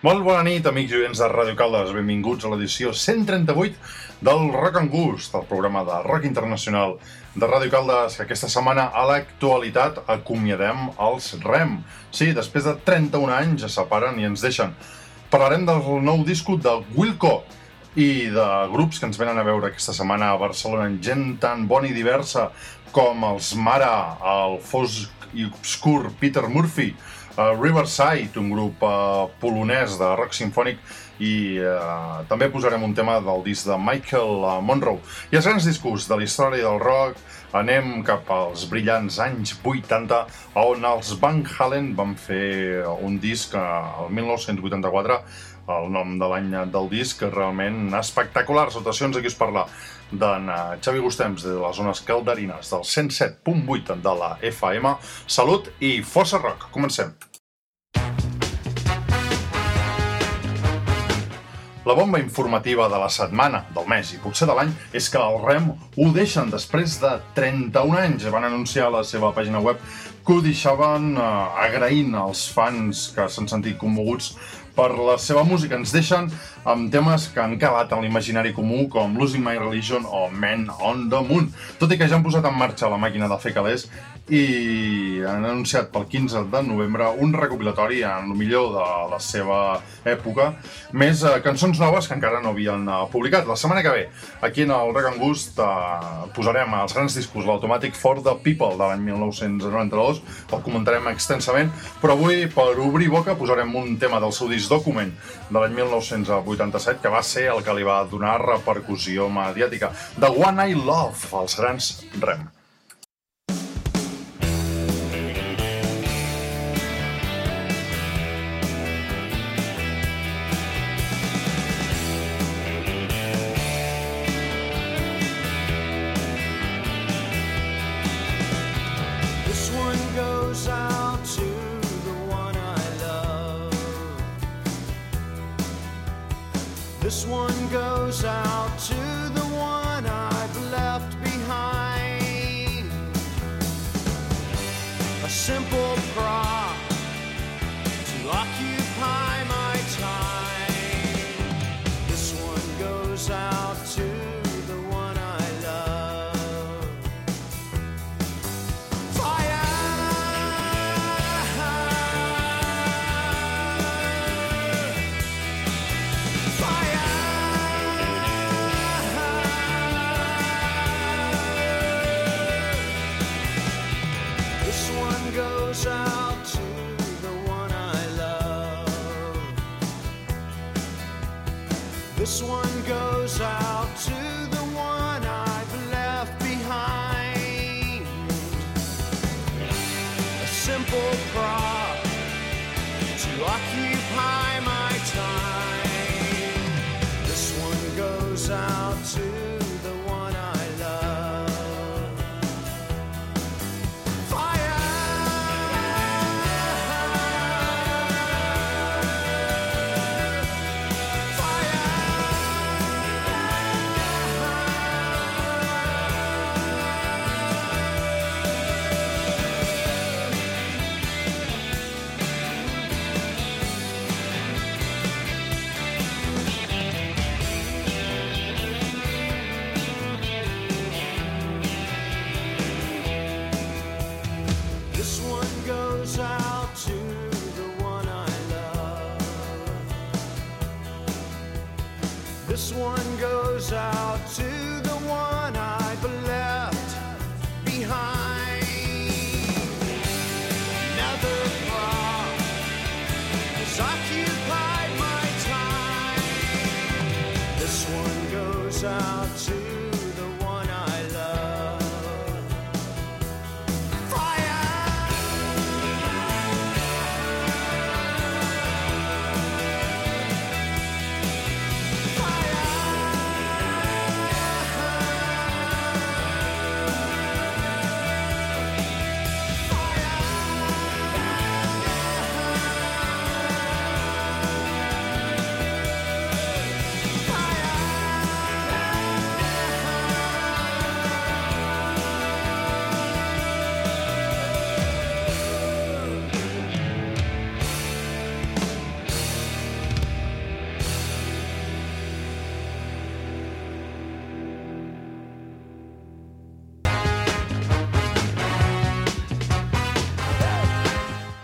Molt bona nit, amics i oients de Ràdio Caldes. Benvinguts a l'edició 138 del Rock and Gust, el programa de rock internacional de Ràdio Caldes, que aquesta setmana a l'actualitat acomiadem els REM. Sí, després de 31 anys es separen i ens deixen. Parlarem del nou disco de Wilco i de grups que ens venen a veure aquesta setmana a Barcelona, gent tan bona i diversa com els Mara, el fosc i obscur Peter Murphy, uh, Riverside, un grup uh, polonès de rock sinfònic, i uh, també posarem un tema del disc de Michael Monroe. I els grans discos de la història del rock, anem cap als brillants anys 80, on els Van Halen van fer un disc uh, el 1984, el nom de l'any del disc, realment espectacular. Salutacions, aquí us parla d'en Xavi Gustems de les zones calderines del 107.8 de la FM. Salut i força rock. Comencem. La bomba informativa de la setmana, del mes i potser de l'any és que el REM ho deixen després de 31 anys. Van anunciar a la seva pàgina web que ho deixaven eh, agraint als fans que s'han sentit commoguts per la seva música. Ens deixen amb temes que han calat en l'imaginari comú com Losing My Religion o Man on the Moon. Tot i que ja han posat en marxa la màquina de fer calés i han anunciat pel 15 de novembre un recopilatori en el millor de la seva època, més eh, cançons noves que encara no havien eh, publicat. La setmana que ve, aquí en el Rock and Gust, eh, posarem els grans discos, l'Automatic for the People de l'any 1992, el comentarem extensament, però avui, per obrir boca, posarem un tema del seu disc Document de l'any 1987, que va ser el que li va donar repercussió mediàtica. The One I Love, els grans Rem.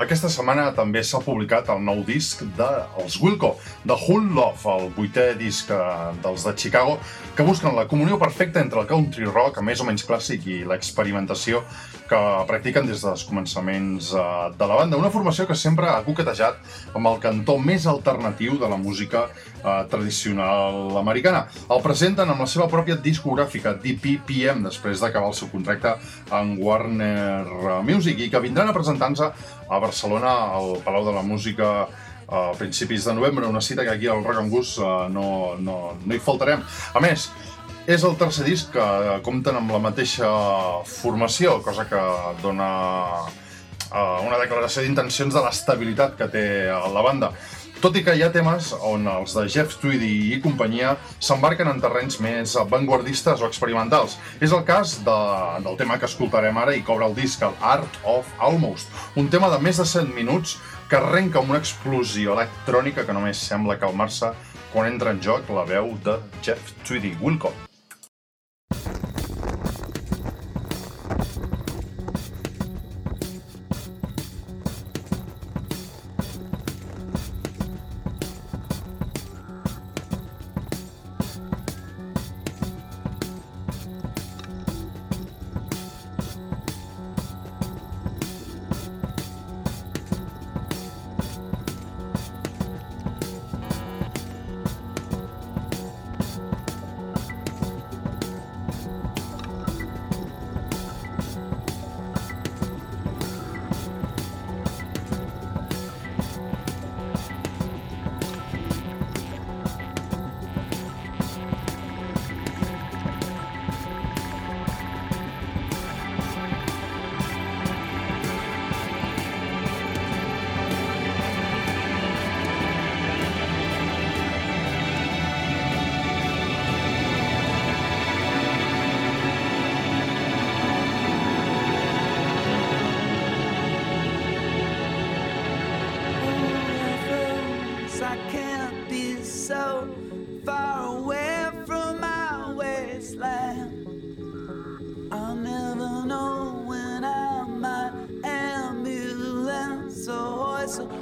Aquesta setmana també s'ha publicat el nou disc dels Wilco, de Hull Love, el vuitè disc eh, dels de Chicago, que busquen la comunió perfecta entre el country rock, més o menys clàssic, i l'experimentació que practiquen des dels començaments eh, de la banda. Una formació que sempre ha coquetejat amb el cantó més alternatiu de la música eh, tradicional americana. El presenten amb la seva pròpia discogràfica, DPPM, després d'acabar el seu contracte amb Warner Music, i que vindran a presentar-se a Barcelona al Palau de la Música a principis de novembre, una cita que aquí al Rock and Goose uh, no, no, no hi faltarem. A més, és el tercer disc que compten amb la mateixa formació, cosa que dona uh, una declaració d'intencions de l'estabilitat que té la banda. Tot i que hi ha temes on els de Jeff Tweedy i companyia s'embarquen en terrenys més vanguardistes o experimentals. És el cas de, del tema que escoltarem ara i cobra el disc, el Art of Almost, un tema de més de 7 minuts que arrenca amb una explosió electrònica que només sembla calmar-se quan entra en joc la veu de Jeff Tweedy. Wilcott. never know when I might ambulance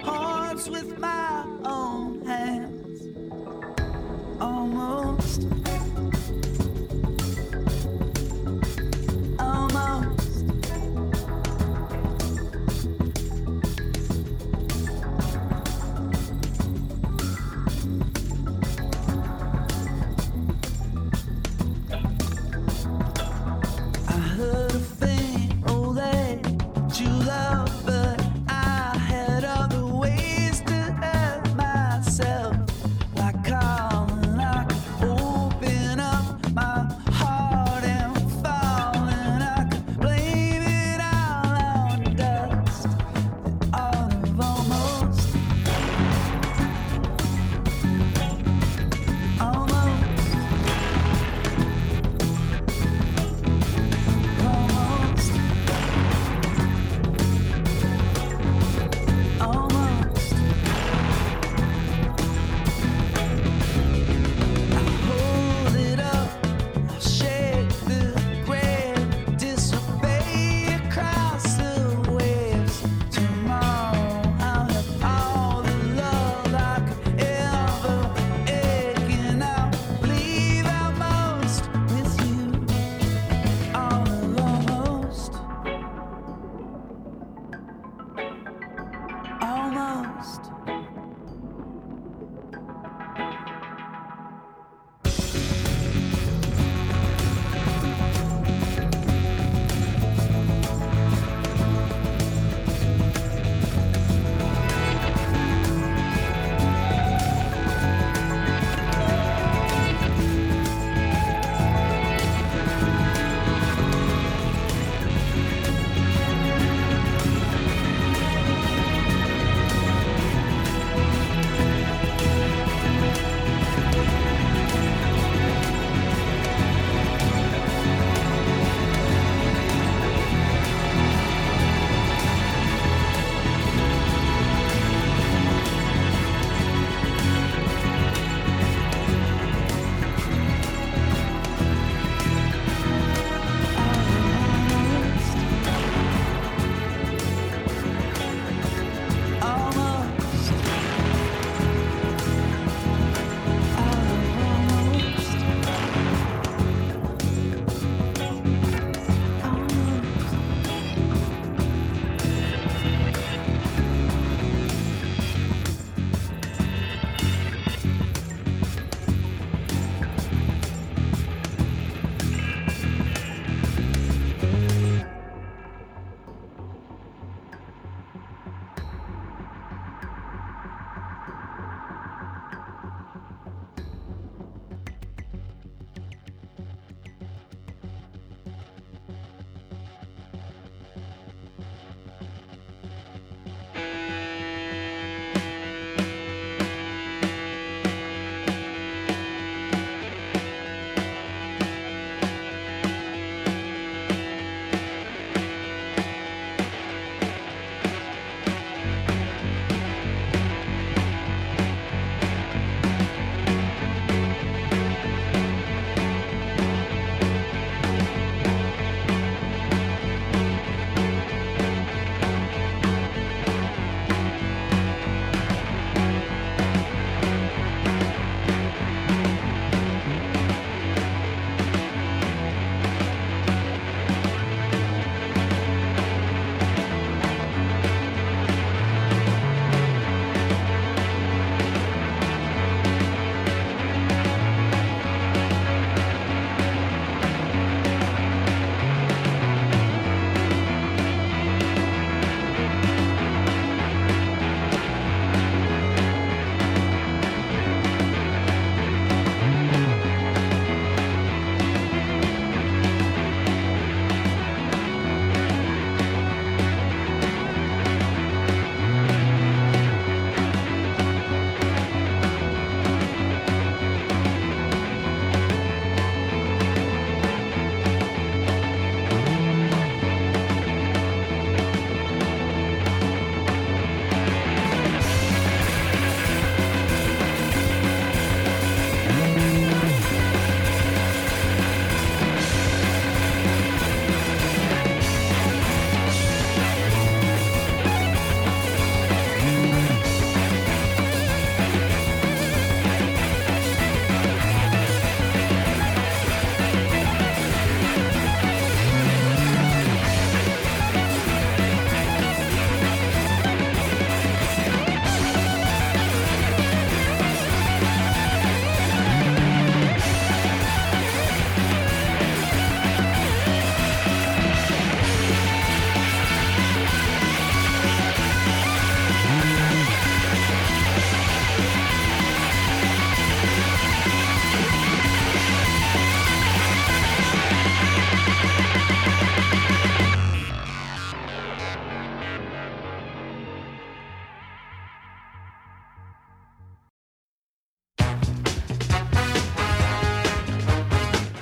hearts with my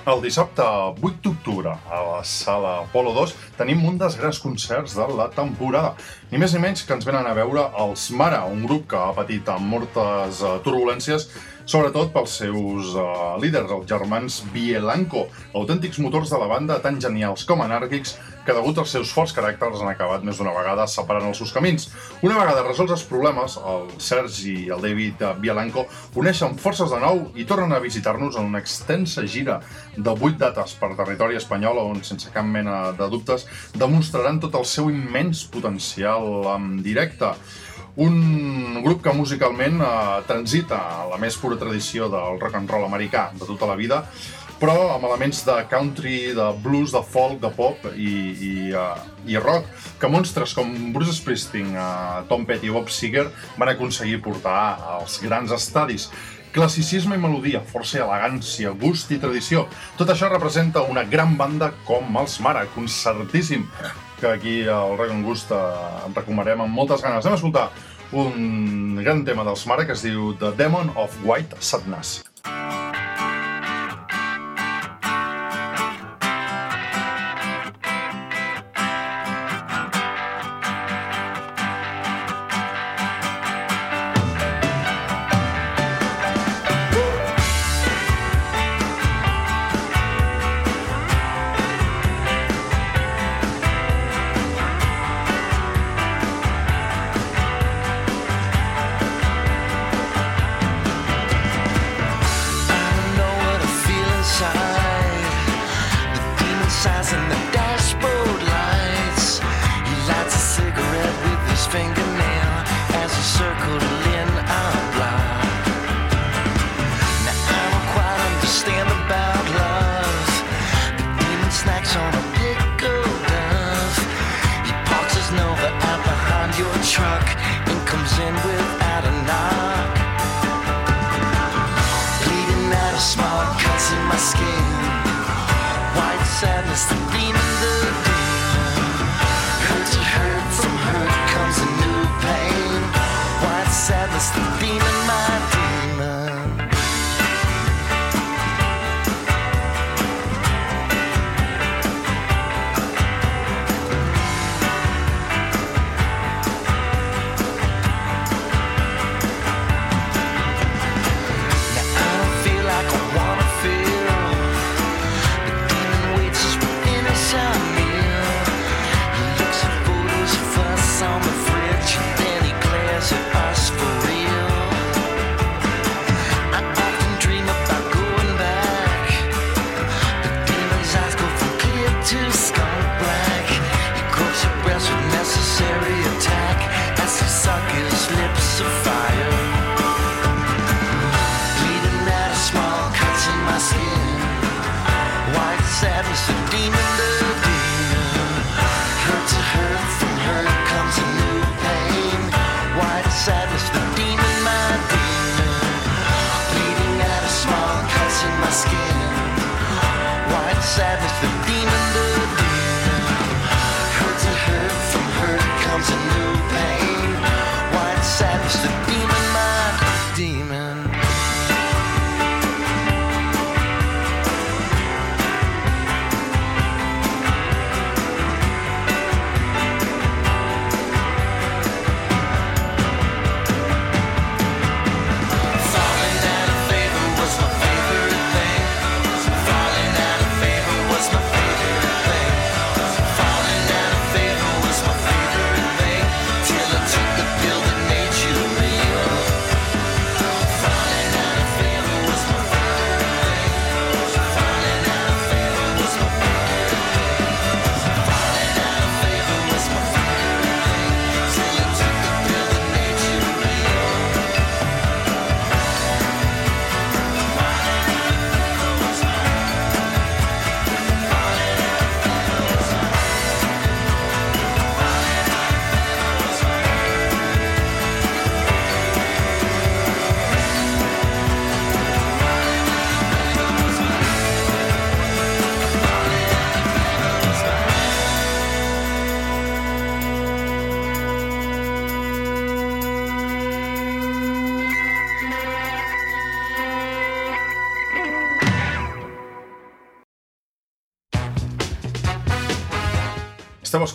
El dissabte 8 d'octubre a la sala Apolo 2 tenim un dels grans concerts de la temporada. Ni més ni menys que ens venen a veure els Mara, un grup que ha patit amb moltes eh, turbulències sobretot pels seus uh, líders, els germans Bielanco, autèntics motors de la banda tan genials com anàrquics que degut als seus forts caràcters han acabat més d'una vegada separant els seus camins. Una vegada resolts els problemes, el Sergi i el David eh, Bielanco uneixen forces de nou i tornen a visitar-nos en una extensa gira de vuit dates per territori espanyol on, sense cap mena de dubtes, demostraran tot el seu immens potencial en directe. Un grup que musicalment eh, transita la més pura tradició del rock and roll americà de tota la vida, però amb elements de country, de blues, de folk, de pop i, i, uh, i rock, que monstres com Bruce Springsteen, uh, Tom Petty i Bob Seger van aconseguir portar als grans estadis. Classicisme i melodia, força i elegància, gust i tradició. Tot això representa una gran banda com els Mara, concertíssim, que aquí al and Gust en recomanarem amb moltes ganes. Anem a escoltar un gran tema dels Mara que es diu The Demon of White Sadness. I the dashboard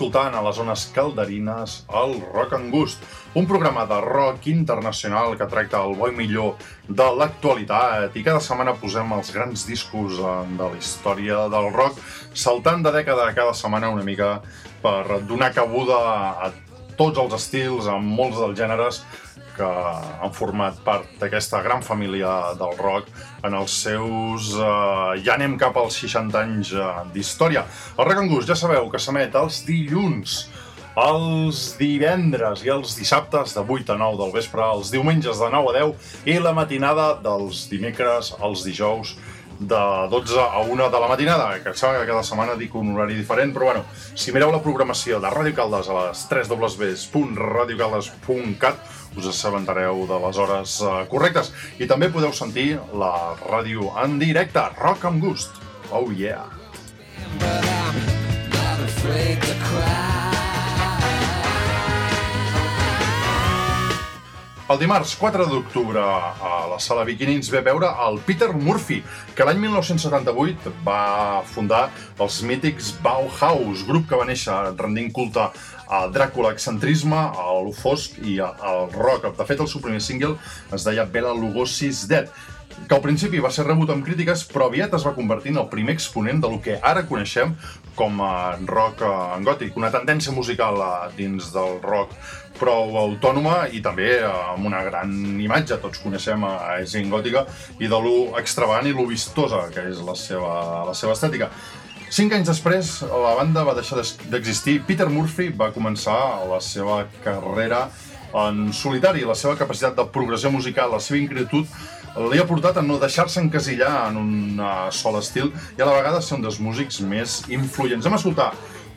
escoltant a les zones calderines el Rock and Gust, un programa de rock internacional que tracta el bo i millor de l'actualitat i cada setmana posem els grans discos eh, de la història del rock, saltant de dècada a cada setmana una mica per donar cabuda a tots els estils, amb molts dels gèneres que han format part d'aquesta gran família del rock en els seus... Eh, ja anem cap als 60 anys eh, d'història. El Rock and Gust, ja sabeu que s'emet els dilluns, els divendres i els dissabtes de 8 a 9 del vespre, els diumenges de 9 a 10 i la matinada dels dimecres als dijous de 12 a 1 de la matinada, que sembla que cada setmana dic un horari diferent, però bueno, si mireu la programació de Ràdio Caldes a les 3 www.radiocaldes.cat us assabentareu de les hores uh, correctes. I també podeu sentir la ràdio en directe, Rock amb Gust. Oh yeah! El dimarts 4 d'octubre a la sala Biquinins ve veure el Peter Murphy, que l'any 1978 va fundar els mítics Bauhaus, grup que va néixer rendint culte al Dràcula excentrisme, al fosc i al rock. De fet, el seu primer single es deia Bela Lugosi's Dead, que al principi va ser rebut amb crítiques, però aviat es va convertir en el primer exponent de lo que ara coneixem com a rock eh, gòtic, una tendència musical eh, dins del rock prou autònoma i també eh, amb una gran imatge. Tots coneixem a gent gòtica i de lo extravagant i lo vistosa que és la seva, la seva estètica. Cinc anys després, la banda va deixar d'existir. Peter Murphy va començar la seva carrera en solitari. La seva capacitat de progressió musical, la seva inquietud, li ha portat a no deixar-se encasillar en un uh, sol estil i a la vegada ser un dels músics més influents. Hem escoltar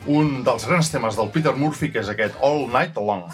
un dels grans temes del Peter Murphy, que és aquest All Night Long.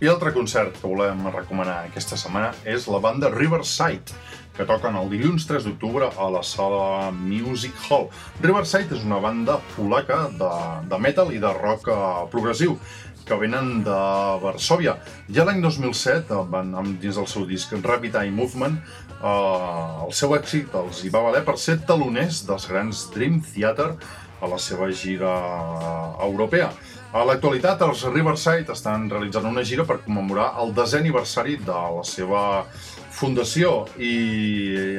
I l'altre concert que volem recomanar aquesta setmana és la banda Riverside, que toquen el dilluns 3 d'octubre a la sala Music Hall. Riverside és una banda polaca de, de metal i de rock eh, progressiu que venen de Varsovia. Ja l'any 2007, eh, van, dins del seu disc Rapid Eye Movement, eh, el seu èxit els hi va valer per ser taloners dels grans Dream Theater a la seva gira europea. A l'actualitat, els Riverside estan realitzant una gira per commemorar el desè aniversari de la seva fundació i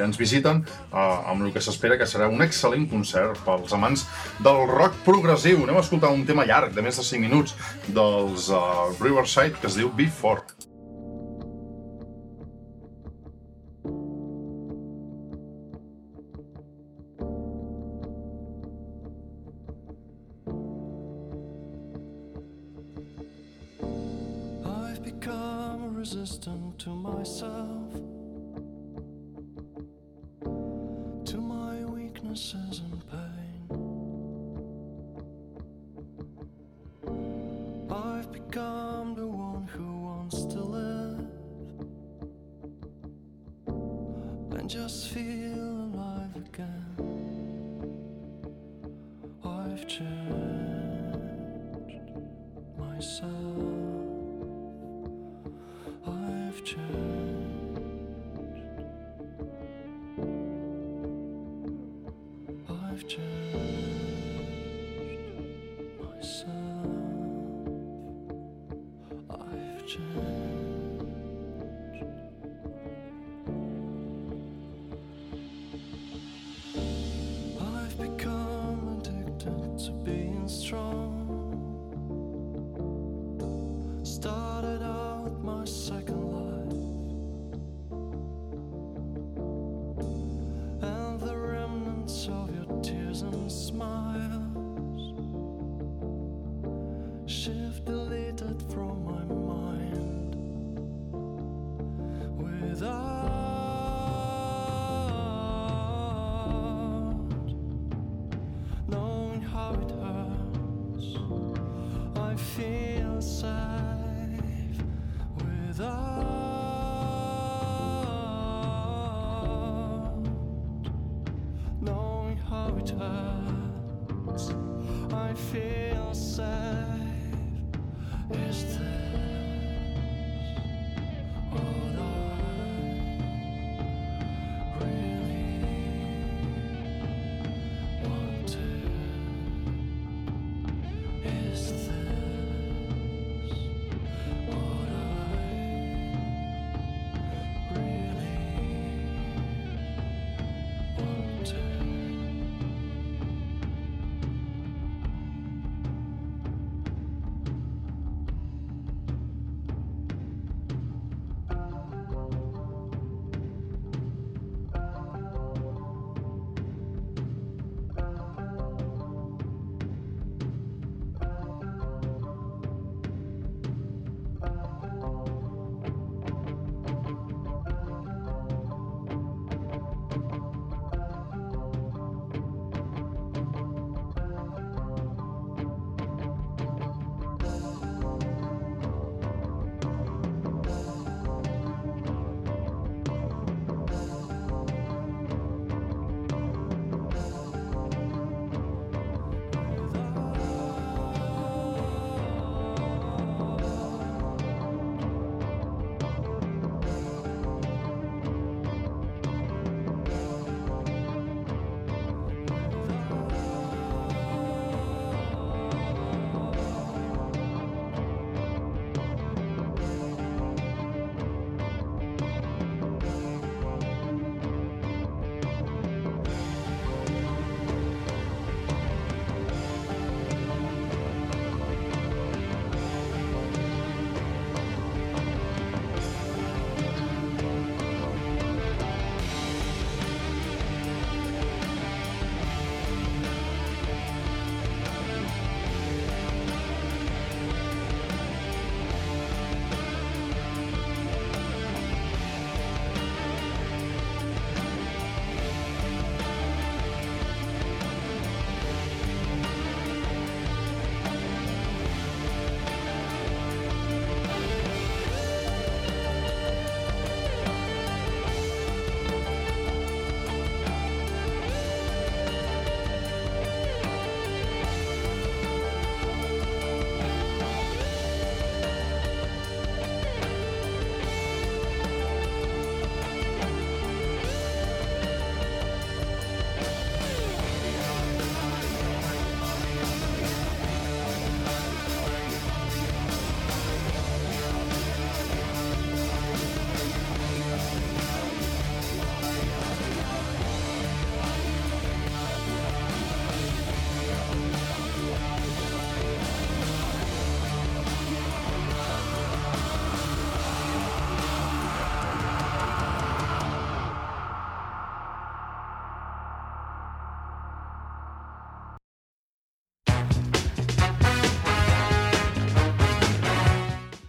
ens visiten eh, amb el que s'espera que serà un excel·lent concert pels amants del rock progressiu. Anem a escoltar un tema llarg de més de 5 minuts dels uh, Riverside que es diu Before. I've resistant to myself,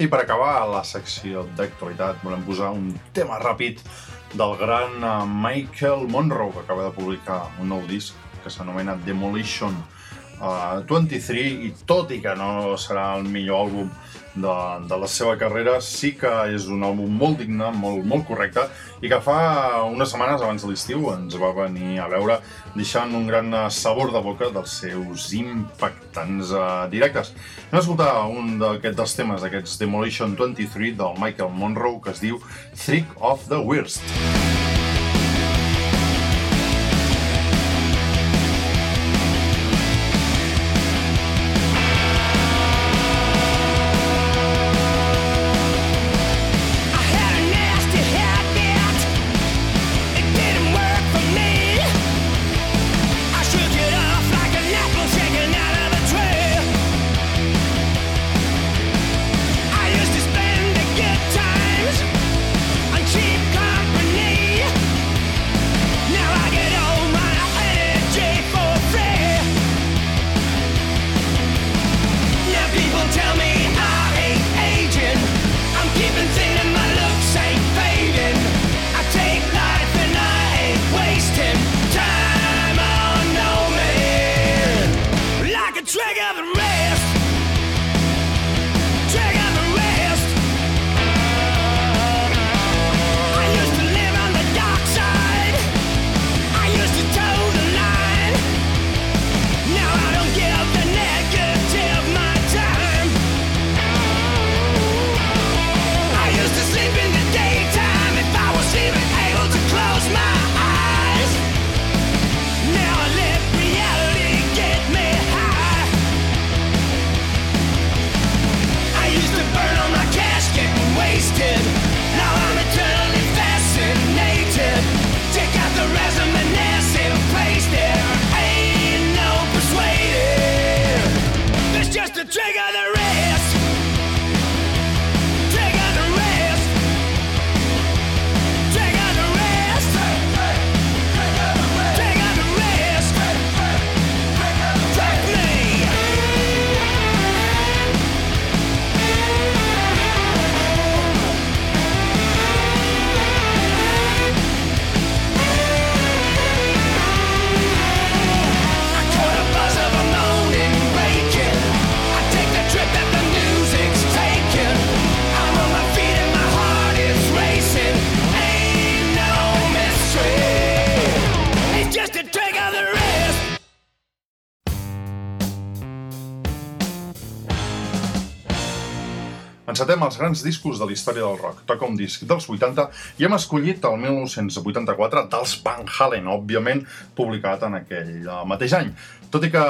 I per acabar la secció d'actualitat volem posar un tema ràpid del gran eh, Michael Monroe, que acaba de publicar un nou disc que s'anomena Demolition uh, 23 i tot i que no serà el millor àlbum de, de la seva carrera, sí que és un àlbum molt digne, molt, molt correcte i que fa unes setmanes abans de l'estiu ens va venir a veure deixant un gran eh, sabor de boca dels seus impactants uh, directes. Anem a escoltar un d'aquests dels temes d'aquests Demolition 23 del Michael Monroe que es diu Trick of the Worst. I Encetem els grans discos de la història del rock. Toca un disc dels 80 i hem escollit el 1984 dels Van Halen, òbviament publicat en aquell eh, mateix any. Tot i que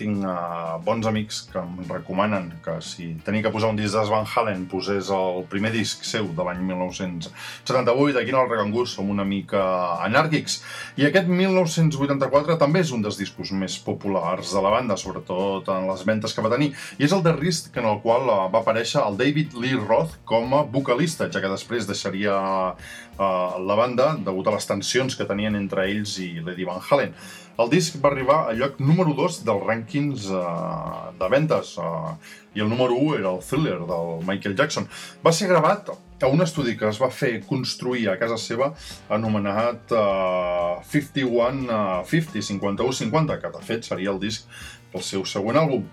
tinc uh, bons amics que em recomanen que si tenia que posar un disc dels Van Halen posés el primer disc seu de l'any 1978, aquí en el Regangús som una mica anàrquics. I aquest 1984 també és un dels discos més populars de la banda, sobretot en les ventes que va tenir, i és el de Risk en el qual uh, va aparèixer el David Lee Roth com a vocalista, ja que després deixaria uh, la banda degut a les tensions que tenien entre ells i Lady Van Halen. El disc va arribar al lloc número 2 dels rànquings uh, de ventes uh, i el número 1 era el Thriller del Michael Jackson. Va ser gravat a un estudi que es va fer construir a casa seva anomenat uh, 51 uh, 50, 51-50, que de fet seria el disc del seu següent àlbum.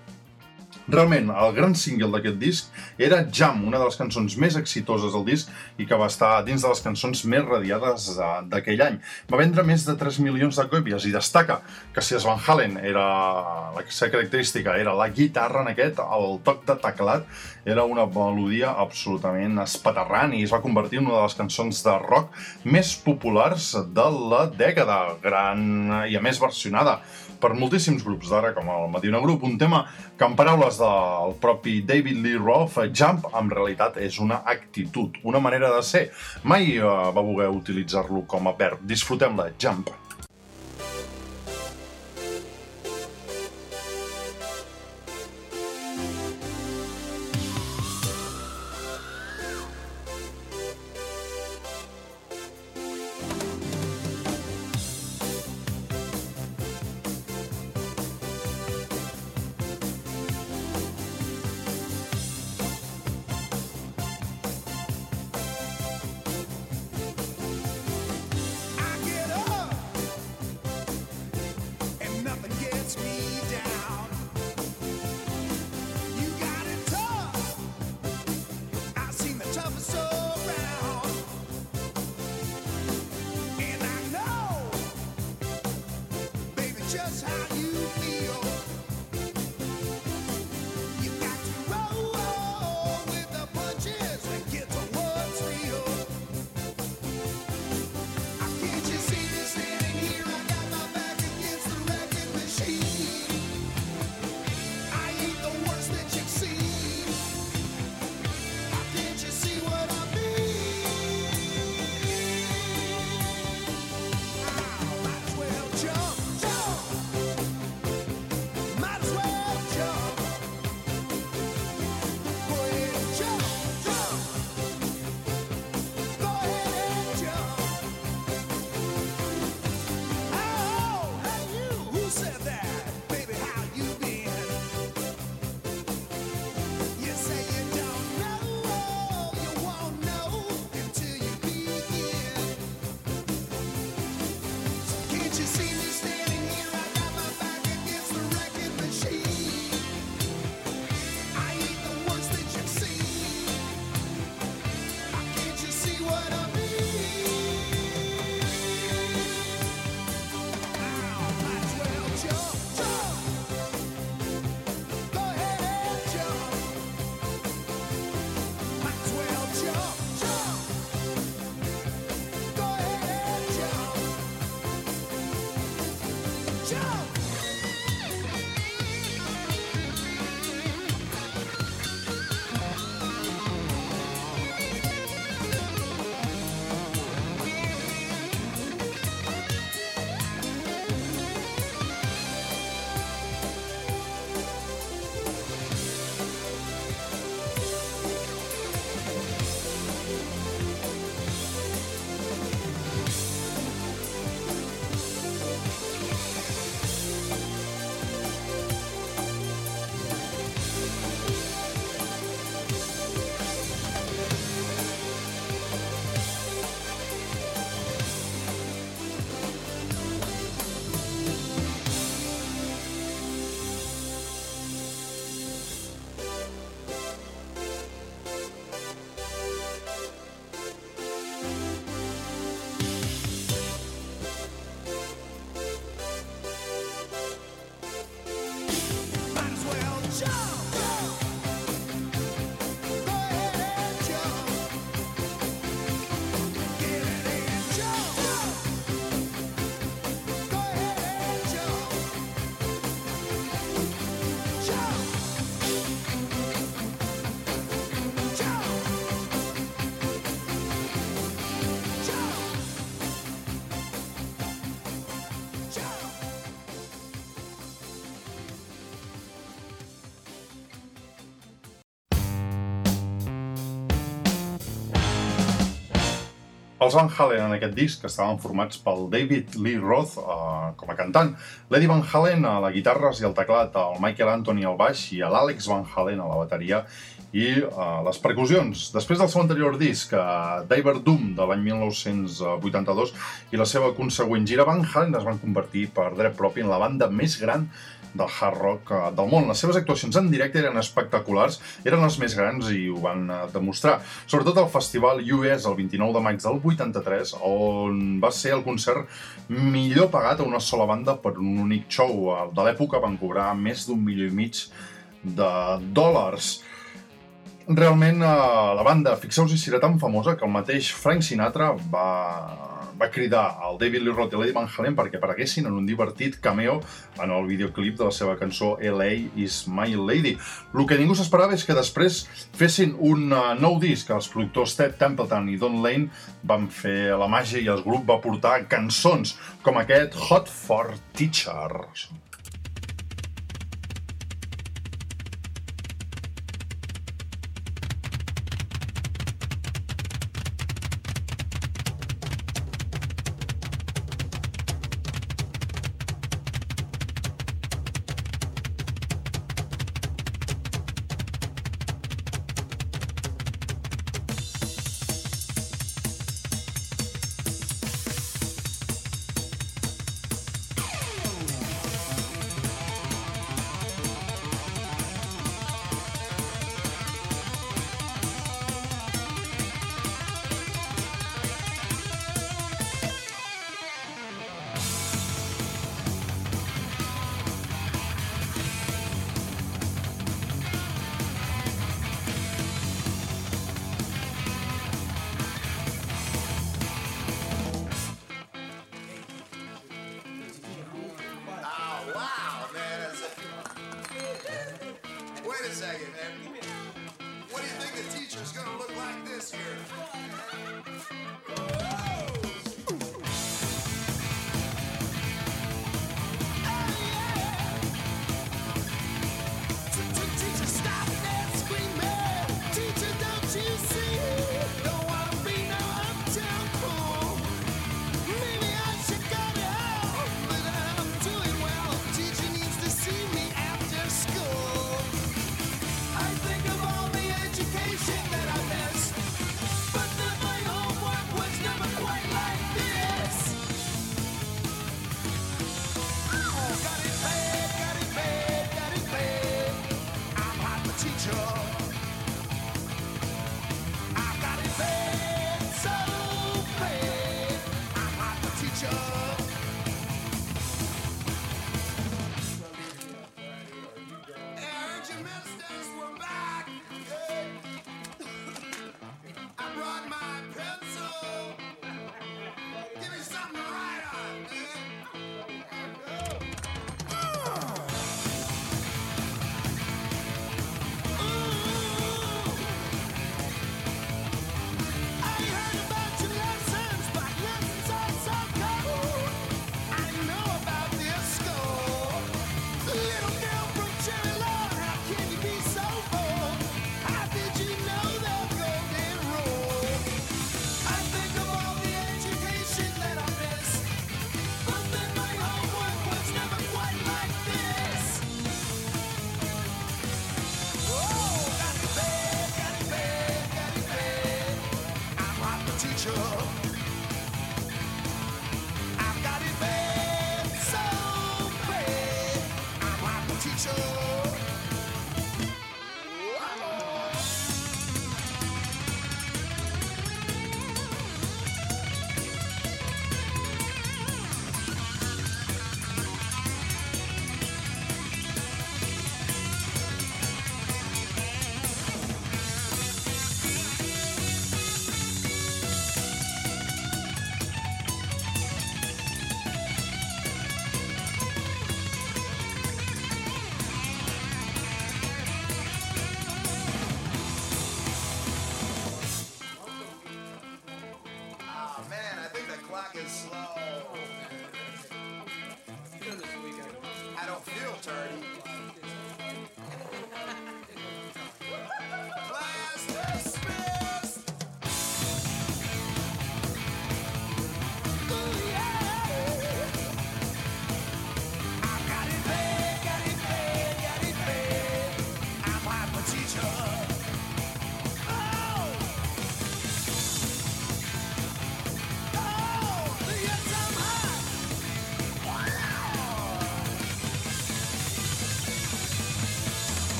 Realment, el gran single d'aquest disc era Jam, una de les cançons més exitoses del disc i que va estar dins de les cançons més radiades eh, d'aquell any. Va vendre més de 3 milions de còpies i destaca que si es Van Halen era la seva característica era la guitarra en aquest, el toc de teclat era una melodia absolutament espaterrant i es va convertir en una de les cançons de rock més populars de la dècada, gran i a més versionada per moltíssims grups d'ara, com el Medina Group, un tema que en paraules del propi David Lee Roth, Jump en realitat és una actitud, una manera de ser. Mai uh, va voler utilitzar-lo com a verb. Disfrutem-la, Jump. Els Van Halen en aquest disc estaven formats pel David Lee Roth eh, com a cantant, l'Eddie Van Halen a la guitarres i el teclat, el Michael Anthony al baix i l'Àlex Van Halen a la bateria i eh, les percussions. Després del seu anterior disc, eh, Diver Doom de l'any 1982 i la seva consegüent gira, Van Halen es van convertir per dret propi en la banda més gran del hard rock eh, del món. Les seves actuacions en directe eren espectaculars, eren les més grans i ho van eh, demostrar. Sobretot al festival US el 29 de maig del 83, on va ser el concert millor pagat a una sola banda per un únic show. De l'època van cobrar més d'un milió i mig de dòlars. Realment, eh, la banda, fixeu-vos si era tan famosa que el mateix Frank Sinatra va, va cridar al David Lee Roth i Lady Van Halen perquè apareguessin en un divertit cameo en el videoclip de la seva cançó LA is my lady. El que ningú s'esperava és que després fessin un uh, nou disc. Els productors Ted Templeton i Don Lane van fer la màgia i el grup va portar cançons com aquest Hot for Teachers.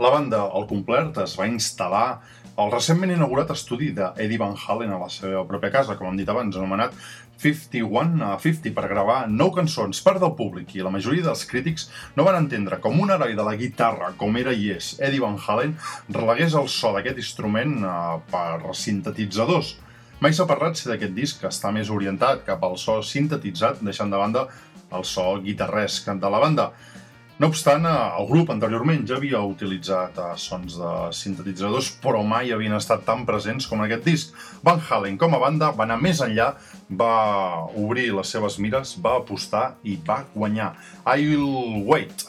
La banda, al complet, es va instal·lar al recentment inaugurat estudi d'Eddie Van Halen a la seva pròpia casa, com hem dit abans, anomenat 51 a 50 per gravar nou cançons per del públic i la majoria dels crítics no van entendre com un heroi de la guitarra, com era i és Eddie Van Halen, relegués el so d'aquest instrument eh, per sintetitzadors. Mai s'ha parlat si d'aquest disc està més orientat cap al so sintetitzat, deixant de banda el so guitarresc de la banda. No obstant, eh, el grup anteriorment ja havia utilitzat eh, sons de sintetitzadors, però mai havien estat tan presents com en aquest disc. Van Halen, com a banda, va anar més enllà, va obrir les seves mires, va apostar i va guanyar. I'll wait.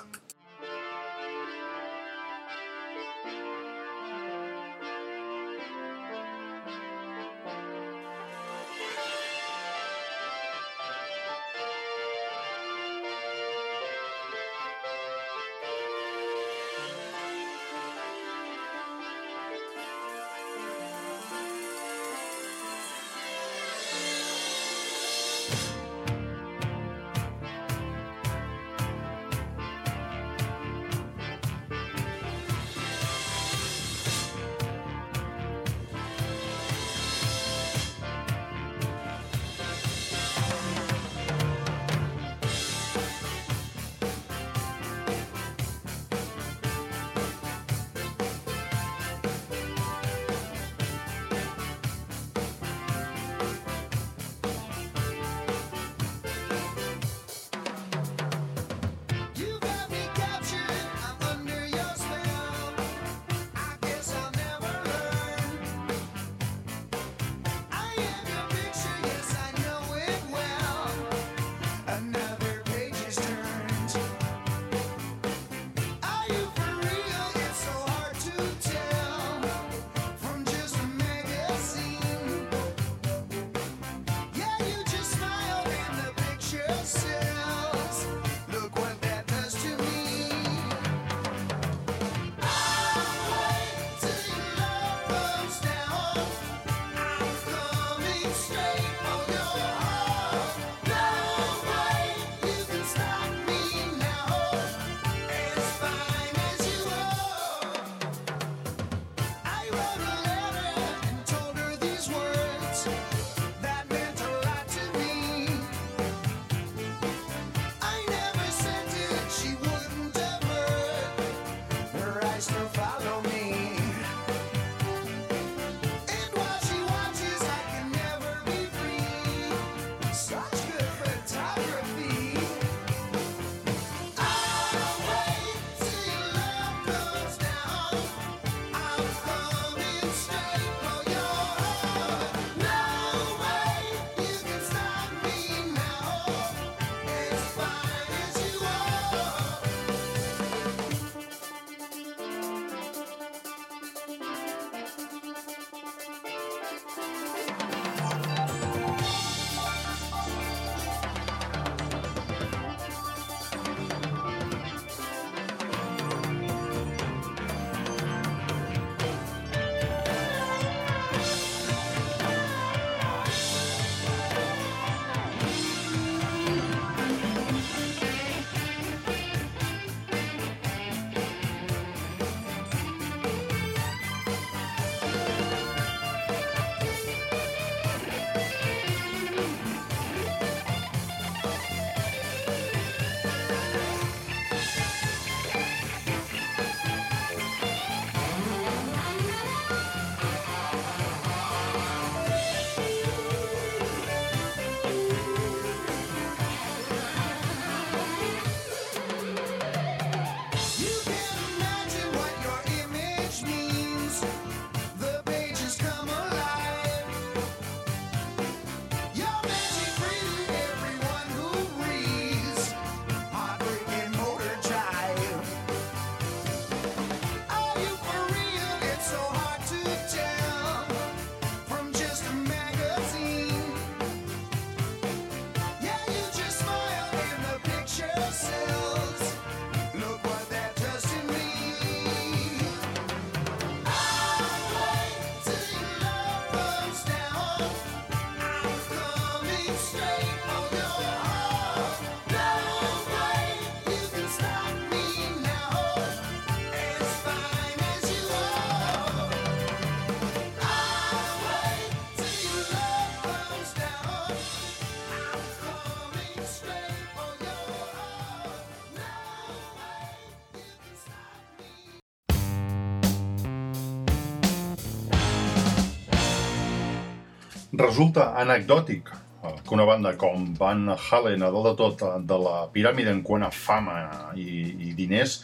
Resulta anecdòtic eh, que una banda com Van Halen, a dalt de tot eh, de la piràmide en quant a fama i, i diners,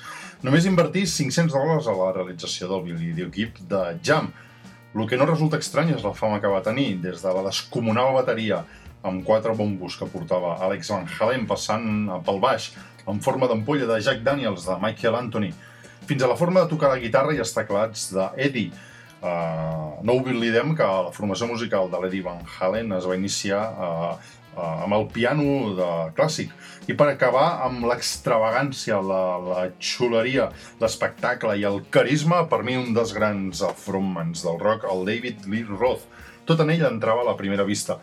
només invertís 500 dòlars a la realització del videoclip de Jam. El que no resulta estrany és la fama que va tenir, des de la descomunal bateria amb quatre bombos que portava Alex Van Halen passant pel baix, en forma d'ampolla de Jack Daniels de Michael Anthony, fins a la forma de tocar la guitarra i els teclats d'Eddie. Uh, no oblidem que la formació musical de l'Eddie Van Halen es va iniciar uh, uh, amb el piano de clàssic i per acabar amb l'extravagància, la, la xuleria, l'espectacle i el carisma, per mi un dels grans frontmans del rock, el David Lee Roth. Tot en ell entrava a la primera vista.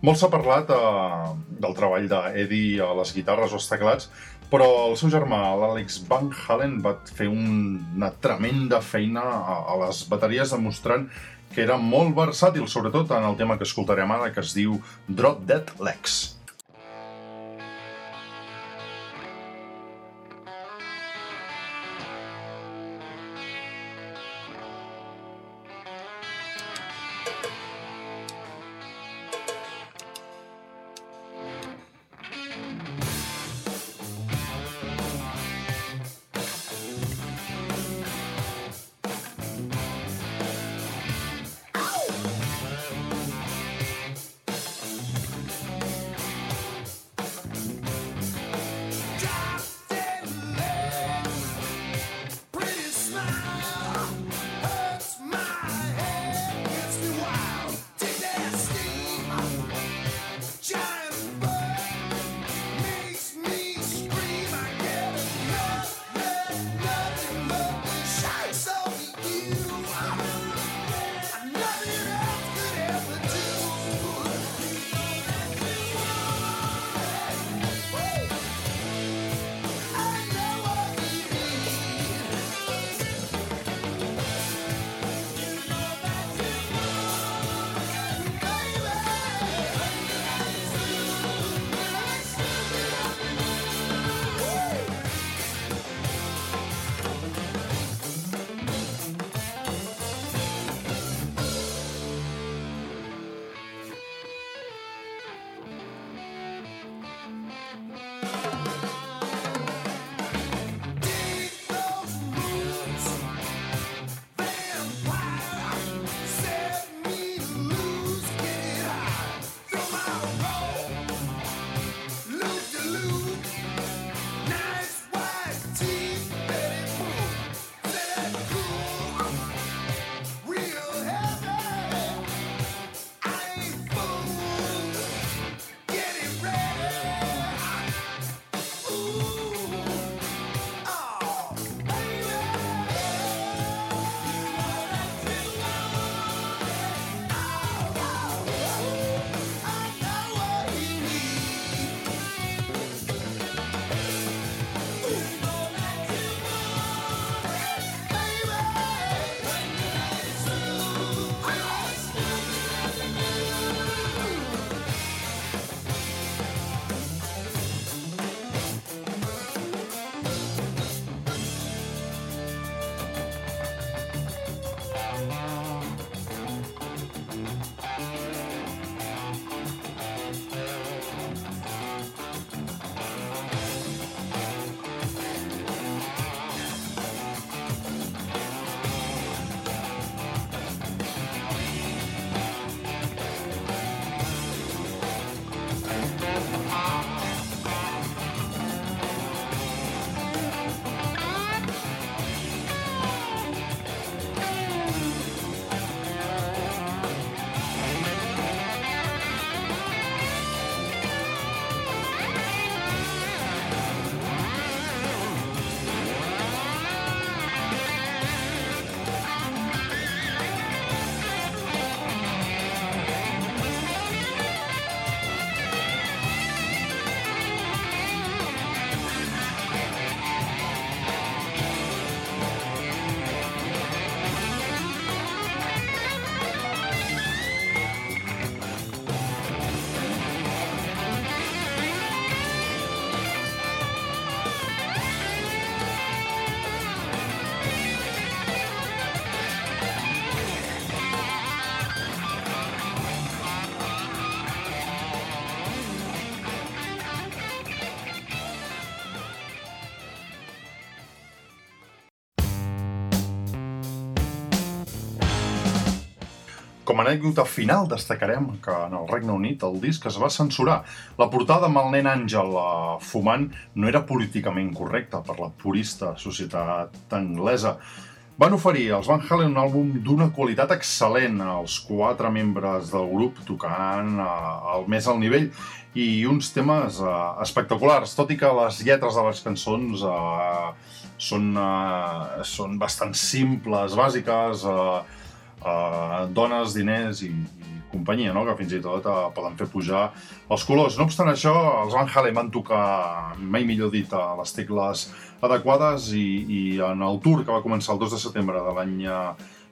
Molt s'ha parlat eh, del treball d'Eddie a les guitarres o els teclats, però el seu germà, l'Àlex Van Halen, va fer una tremenda feina a, a les bateries demostrant que era molt versàtil, sobretot en el tema que escoltarem ara, que es diu Drop Dead Legs. Com a anècdota final destacarem que en el Regne Unit el disc es va censurar. La portada amb el nen Àngel eh, fumant no era políticament correcta per la purista societat anglesa. Van oferir als Van Halen un àlbum d'una qualitat excel·lent, els quatre membres del grup tocant eh, al més al nivell i uns temes eh, espectaculars, tot i que les lletres de les cançons eh, són, eh, són bastant simples, bàsiques, eh, eh, dones, diners i, i companyia, no? que fins i tot eh, poden fer pujar els colors. No obstant això, els Van Halen van tocar, mai millor dit, a les tecles adequades i, i en el tour que va començar el 2 de setembre de l'any eh,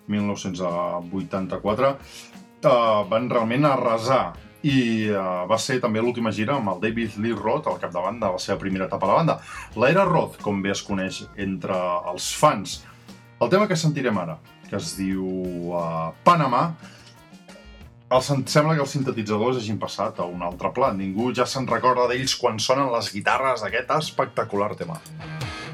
1984 eh, van realment arrasar i uh, va ser també l'última gira amb el David Lee Roth al capdavant de la seva primera etapa a la banda. L'era Roth, com bé es coneix entre els fans. El tema que sentirem ara, que es diu uh, Panamà, el, sembla que els sintetitzadors hagin passat a un altre pla. Ningú ja se'n recorda d'ells quan sonen les guitarres d'aquest espectacular tema. What's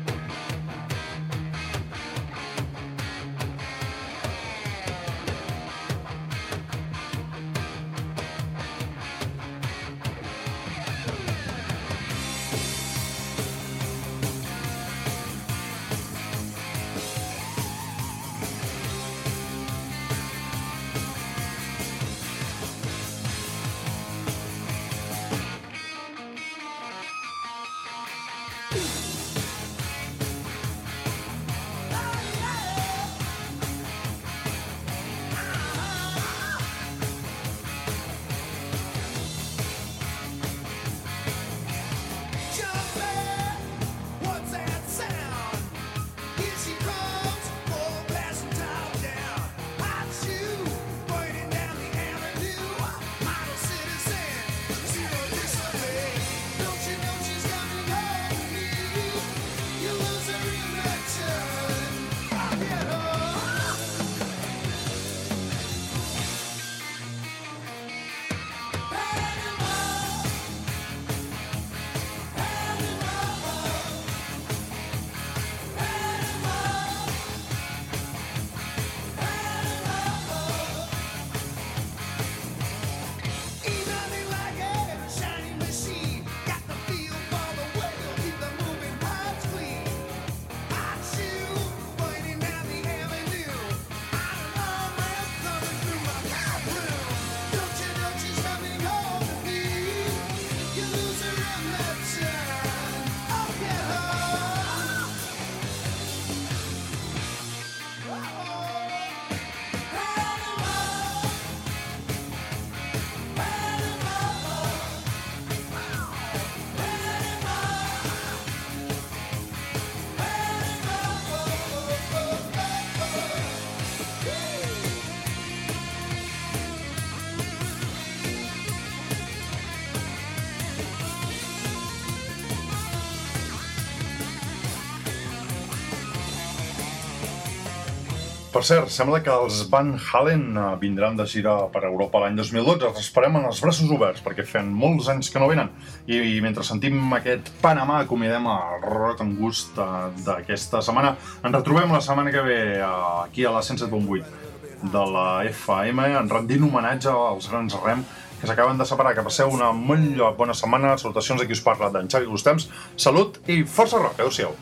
Per cert, sembla que els Van Halen eh, vindran de gira per Europa l'any 2012. Els esperem amb els braços oberts, perquè fan molts anys que no venen. I, i mentre sentim aquest Panamà, acomiadem el Rock and Gust eh, d'aquesta setmana. Ens retrobem la setmana que ve eh, aquí a la 107.8 de la FM, en rendint homenatge als grans rem que s'acaben de separar. Que passeu una molt bona setmana. Salutacions a qui us parla, d'en Xavi Gustems. Salut i força rock. Adéu-siau.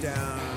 Down